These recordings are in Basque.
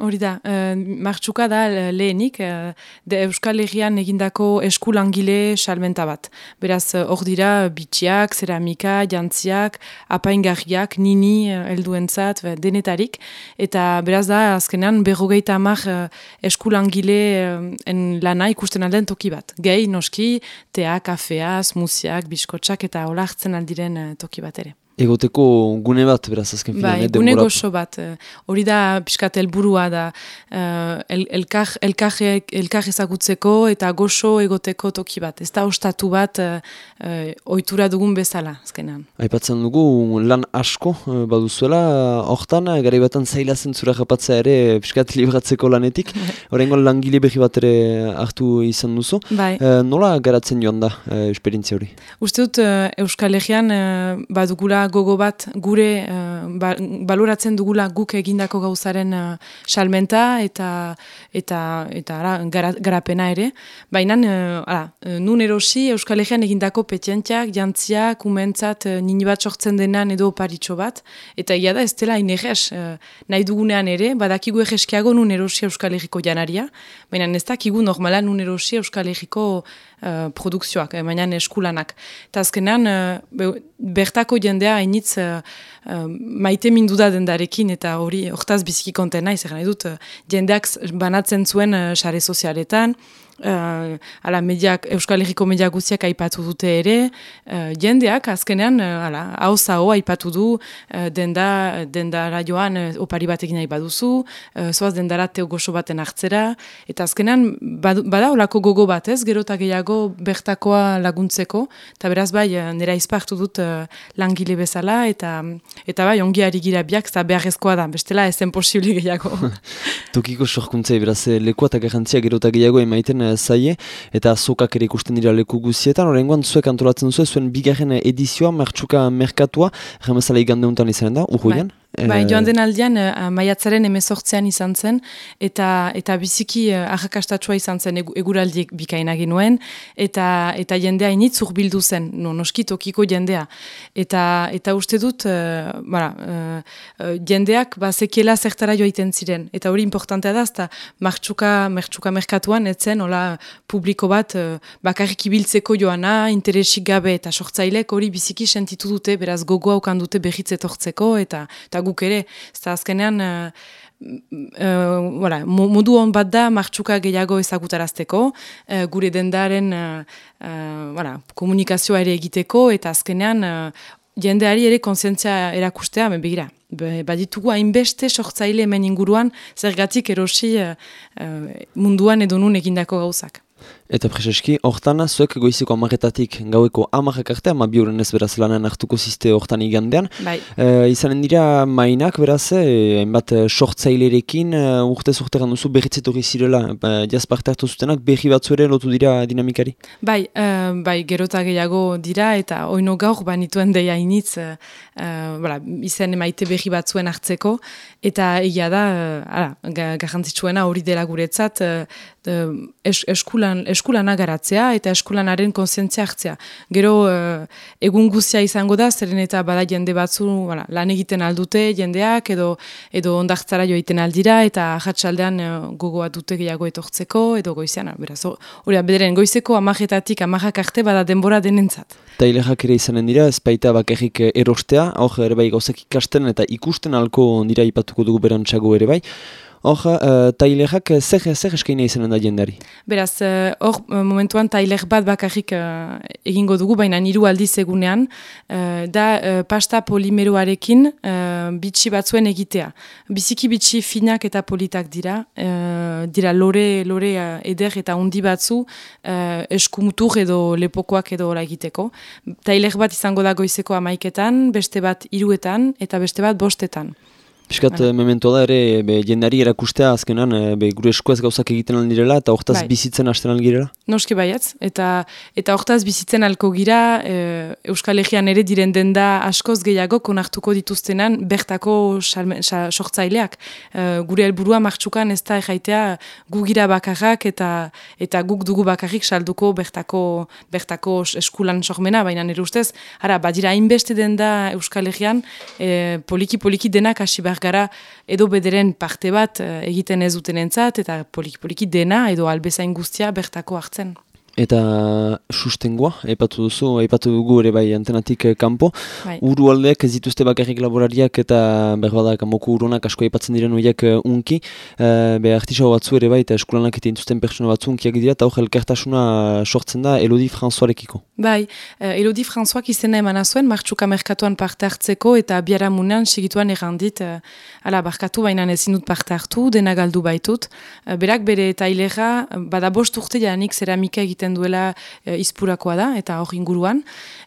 Hori da, uh, martxuka da lehenik, uh, de Euskal Herrian egindako eskulangile salmenta bat. Beraz, hor dira, bitxiak, ceramika, jantziak, apaingarriak, nini, uh, elduentzat, denetarik. Eta beraz da, azkenean, berrogeita amak eskulangile uh, lana ikusten alden toki bat. Gehi, noski, tea, kafea, smuziak, biskotsak eta hola hartzen aldiren toki bat ere. Egoteko gune bat, beraz, azken filan. Bai, gune goxo bat. Eh, hori da, piskat, helburua da, uh, el, elkar, ezagutzeko eta goxo egoteko toki bat. Ez da, ostatu bat, uh, ohitura dugun bezala, azkenan. Aipatzen dugu, lan asko uh, baduzuela, hortan, gara batan zaila zentzura japatzea ere, piskat, libratzeko lanetik. Horrengo langile behi bat ere hartu izan duzu. Bai. nola garatzen joan da, uh, esperientzia hori? Uste dut, Euskal Herrian, uh, badugula gogo bat gure uh, baloratzen dugula guk egindako gauzaren uh, salmenta eta eta eta ara, garapena ere. Baina uh, nun erosi Euskal Herrian egindako petxentxak, jantziak, umentzat uh, nini bat sortzen denan edo paritxo bat. Eta ia da ez dela inerrez uh, nahi dugunean ere, badakigu egeskiago nun erosi Euskal Herriko janaria. Baina ez dakigu normala nun erosi Euskal Herriko uh, produkzioak, eh, baina eskulanak. Eta azkenean, uh, bertako jendea hainitz uh, maite mindu da dendarekin eta hori hortaz biziki kontena, izan nahi dut, uh, jendeak banatzen zuen sare sozialetan, uh, ala mediak, Euskal Herriko media guztiak aipatu dute ere, uh, jendeak azkenean, uh, ala, hau zao aipatu du, uh, denda, dendara joan uh, opari batekin nahi baduzu, uh, zoaz dendara teo goxo baten hartzera, eta azkenean, bada olako gogo bat ez, gero eta gehiago bertakoa laguntzeko, eta beraz bai, nera izpartu dut uh, langile bezala, eta eta bai, ongi ari gira biak, eta beharrezkoa da, bestela ezen posibli gehiago. Tokiko sorkuntzei, beraz, lekoa eta garantzia gero eta gehiago emaiten zaie, eta azokak ere ikusten dira leku guzietan, horrengoan zuek antolatzen duzu, zuen bigarren edizioa, mertxuka merkatua, remezala igande untan izan da, urruian? Bai. Bai, joan den aldean, uh, maiatzaren emezortzean izan zen, eta eta biziki uh, ahakastatua izan zen eguraldiek bikaina genuen, eta eta jendea initz urbildu zen, no, noski tokiko jendea. Eta, eta uste dut, uh, bara, uh, jendeak bazekiela zertara joaiten ziren. Eta hori importantea da, eta martxuka, martxuka merkatuan, etzen, hola, publiko bat, uh, bakarrik ibiltzeko joana, interesik gabe, eta sortzailek hori biziki sentitu dute, beraz gogoa ukan dute behitzetortzeko, eta, eta guk ere, ez da azkenean, uh, uh, modu hon bat da martxuka gehiago ezagutarazteko, uh, gure dendaren uh, komunikazioa ere egiteko, eta azkenean uh, jendeari ere konsientzia erakustea, begira. Baditugu hainbeste sortzaile hemen inguruan, zergatik erosi uh, munduan edo nun egindako gauzak. Eta prezeski, hortan, zuek goiziko amaretatik gaueko amarrak arte, ama biuren ez beraz lanen hartuko ziste hortan igandean. Bai. E, izanen dira mainak beraz, eh, hainbat e, sortzailerekin, e, urtez urteran duzu berritzetori zirela, ba, jaz parte hartu zutenak, berri batzu ere lotu dira dinamikari? Bai, e, bai, gerota gehiago dira, eta oino gaur banituen deia initz, e, bala, izan emaite berri batzuen hartzeko, eta egia da, e, garrantzitsuena hori dela guretzat, e, eskulan, eskulana garatzea eta eskulanaren konsientzia hartzea. Gero uh, egun guzia izango da, zeren eta bada jende batzu wala, lan egiten aldute jendeak edo edo ondartzara joiten aldira eta jatsaldean uh, gogoa dute gehiago etortzeko edo goizean. Beraz, hori bederen goizeko amajetatik amajak arte bada denbora denentzat. Tailerak ere izanen dira, ez baita bakarrik erostea, hor ere bai gauzak ikasten eta ikusten alko dira ipatuko dugu berantxago ere bai. Hor, uh, tailerak zer, zer eskaina izanen da jendari? Beraz, eh, hor uh, momentuan tailer bat bakarrik uh, egingo dugu, baina niru aldiz egunean, uh, da uh, pasta polimeroarekin uh, bitxi batzuen egitea. Biziki bitxi finak eta politak dira, uh, dira lore, lore uh, eder eta undi batzu uh, eskumutur edo lepokoak edo egiteko. Tailer bat izango da goizeko amaiketan, beste bat iruetan eta beste bat bostetan. Piskat, bueno. memento da ere, be, jendari erakustea azkenan, eh, be, gure eskuaz gauzak egiten aldirela eta hortaz bai. bizitzen hasten algirela? Noski baiatz, eta eta hortaz bizitzen alko gira, e, Euskal Herrian ere diren denda askoz gehiago konartuko dituztenan bertako sortzaileak. E, gure helburua martxukan ez da erraitea gu gira bakarrak eta eta guk dugu bakarrik salduko bertako, bertako eskulan sormena, baina nire ustez, ara, badira hainbeste denda Euskal Herrian, e, poliki-poliki denak hasi behar gara edo bederen parte bat egiten ez duten entzat, eta polik-poliki dena edo albezain guztia bertako hartzen. Eta sustengoa, aipatu duzu, aipatu dugu ere bai antenatik eh, kanpo. Bai. Uru aldeak ez dituzte bakarrik laborariak eta berbada kanboko urunak asko aipatzen diren horiek uh, unki. Uh, be artisau batzu ere bai eta eskulanak eta intuzten pertsona batzu unkiak dira eta hor elkartasuna sortzen da Elodi Françoarekiko. Bai, uh, Elodi Françoak izena eman azuen, martxuka merkatuan parte hartzeko eta biara munean segituan errandit, uh, ala barkatu baina ezin dut parte hartu, dena galdu baitut. Berak bere eta hilera, bada bost urte janik zeramika egiten egiten duela e, izpurakoa da, eta hor inguruan,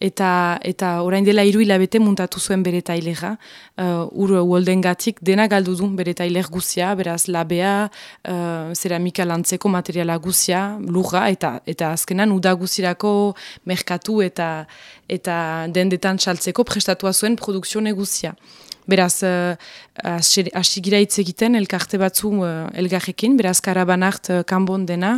eta eta orain dela hiru hilabete muntatu zuen bere tailega, uh, ur uolden gatik dena galdu du bere tailer guzia, beraz labea, uh, zeramika lantzeko materiala guzia, lurra, eta eta azkenan uda guzirako merkatu eta eta dendetan saltzeko prestatua zuen produkzione guzia. Beraz, uh, hasi gira hitz egiten elkarte batzu uh, elgarrekin, beraz karabanart uh, kanbon dena,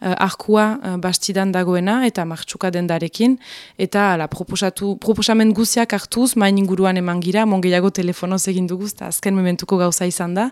uh, arkua uh, bastidan dagoena eta martxuka dendarekin, eta ala, proposatu, proposamen guziak hartuz, main inguruan eman gira, mongeiago telefonoz egin dugu, eta azken mementuko gauza izan da,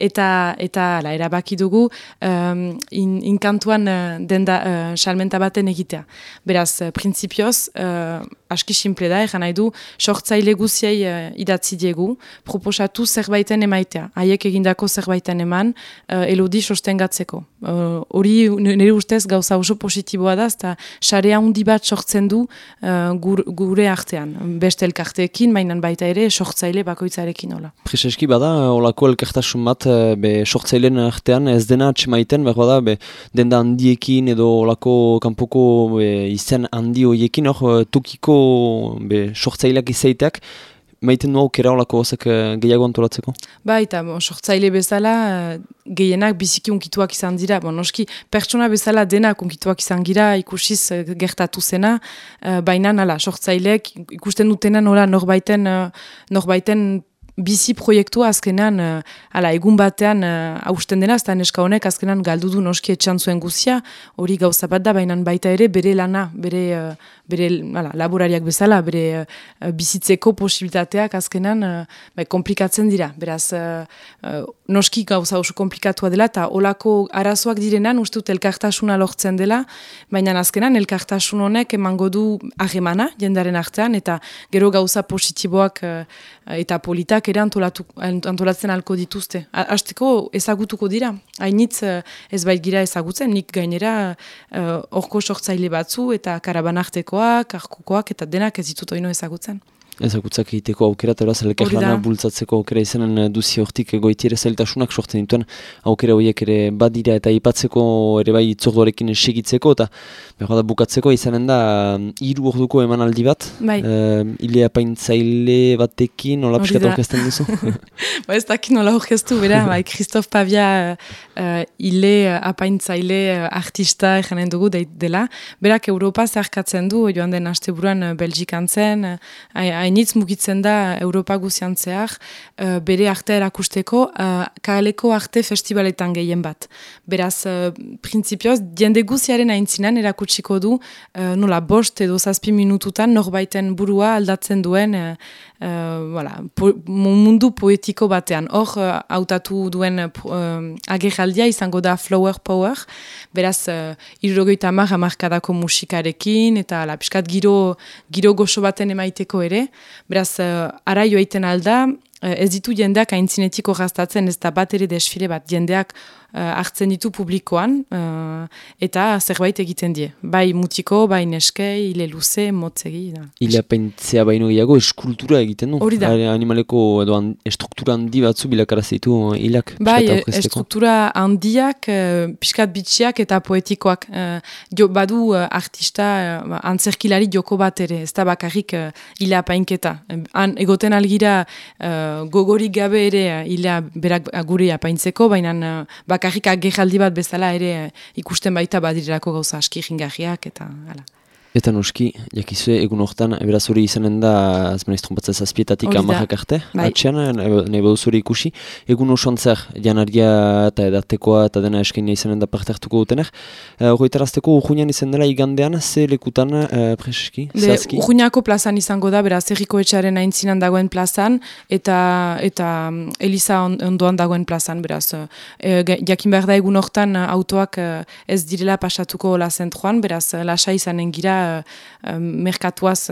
eta, eta ala, erabaki dugu um, in, inkantuan uh, denda uh, salmenta baten egitea. Beraz, uh, prinsipioz, uh, aski simple da, egan nahi du, sortzaile guziei uh, idatzi diegu, proposatu zerbaiten emaitea. Haiek egindako zerbaiten eman, uh, elodi sostengatzeko. Eh, hori uh, nire ustez gauza oso positiboa da, eta xarea handi bat sortzen du uh, gure artean. Beste elkarteekin, mainan baita ere, sortzaile bakoitzarekin hola. Prezeski bada, olako elkartasun bat, be, sortzailen artean ez dena atxemaiten, behar bada, be, denda handiekin edo olako kanpoko izen handi horiekin, hor, tukiko be, sortzaileak izaiteak, maiten du aukera olako ozek uh, gehiago antolatzeko? Ba, eta bon, sortzaile bezala uh, gehienak biziki unkituak izan dira. Bon, noski, pertsona bezala denak unkituak izan gira ikusiz uh, gertatu zena, baina nala, sortzaileek ikusten dutena nola norbaiten, norbaiten bizi proiektua azkenan, uh, ala, egun batean uh, hausten dena, eta neska honek azkenan galdu du noski etxan zuen guzia, hori gauza bat da, baina baita ere bere lana, bere, uh, bere ala, laborariak bezala, bere bizitzeko posibilitateak azkenan bai, komplikatzen dira. Beraz, noski gauza oso komplikatua dela, eta olako arazoak direnan, uste dut elkartasuna lortzen dela, baina azkenan elkartasun honek emango du ahemana jendaren artean, eta gero gauza positiboak eta politak ere antolatzen alko dituzte. Azteko ezagutuko dira. Hainitz eh, ez bait gira ezagutzen, nik gainera uh, orko sortzaile batzu eta karabanartekoak, arkukoak eta denak ez ditut oino ezagutzen ezagutzak egiteko aukera, eta horaz elkarlana bultzatzeko aukera izanen eh, duzi hortik goitiere zailtasunak sortzen dituen aukera horiek ere badira eta ipatzeko ere bai itzordoarekin segitzeko eta behar da bukatzeko izanen da mm, hiru orduko eman aldi bat bai. uh, ile apaintzaile batekin nola piskat orkesten duzu? ba ez dakit nola orkestu, bera, bai, Christophe Pavia uh, ile apaintzaile artista eganen dugu dela, berak Europa zerkatzen du, joan den asteburuan Belgikan zen, uh, hainitz mugitzen da Europa guzian uh, bere arte erakusteko, uh, kaleko arte festivaletan gehien bat. Beraz, uh, prinsipioz, diende guziaren aintzinan erakutsiko du, uh, nola bost edo zazpi minututan norbaiten burua aldatzen duen uh, voilà, po, mundu poetiko batean. Hor, hautatu duen uh, agerraldia izango da Flower Power, beraz, uh, irrogeita amar amarkadako musikarekin, eta la, piskat giro, giro goxo baten emaiteko ere, Beraz, uh, ara joaiten alda, uh, ez ditu jendeak aintzinetiko gaztatzen ez da bat ere desfile bat, jendeak hartzen ditu publikoan uh, eta zerbait egiten die. Bai mutiko, bai neske, hile luze, motzegi. Da. Hile apentzea baino gehiago eskultura egiten du? Hori da. Animaleko edo an, estruktura handi batzu bilakarazeitu hilak? Bai, estruktura handiak, uh, piskat bitxiak eta poetikoak. Uh, jo, badu uh, artista uh, antzerkilari joko bat ere, ez da bakarrik hile uh, apainketa. Han, egoten algira uh, gogorik gabe ere hile berak gure apaintzeko, baina uh, bakarrik agerraldi bat bezala ere eh, ikusten baita badirako gauza aski jingarriak eta hala. Eta noski, jakizue, egun hortan, beraz hori izanen da, azmenez trompatzen zazpietatik amarrak arte, bai. atxean, nahi zuri ikusi, egun osoan zer, janaria eta edatekoa eta dena eskaina izanen da parte hartuko dutenek. Uh, eh, Hoitarazteko, urjunean izan dela igandean, ze lekutan, uh, preseski, zazki? Urjuneako plazan izango da, beraz, erriko etxaren aintzinan dagoen plazan, eta eta um, Elisa ondoan dagoen plazan, beraz. Uh, jakin behar da egun hortan, autoak ez direla pasatuko la zentroan, beraz, lasa izanen gira, uh, merkatuaz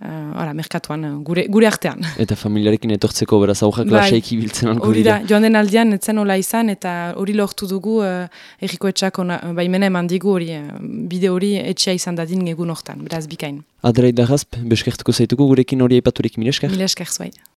uh, merkatuan gure, gure artean. Eta familiarekin etortzeko beraz aurrak bai, lasaiki biltzen alko dira. Joan den aldean etzen hola izan eta hori lortu dugu uh, erriko etxako baimena eman digu hori uh, bide hori etxea izan dadin egun hortan, beraz bikain. Adrei da beskertuko zaituko gurekin hori epaturik mileskar? Mileskar zuai.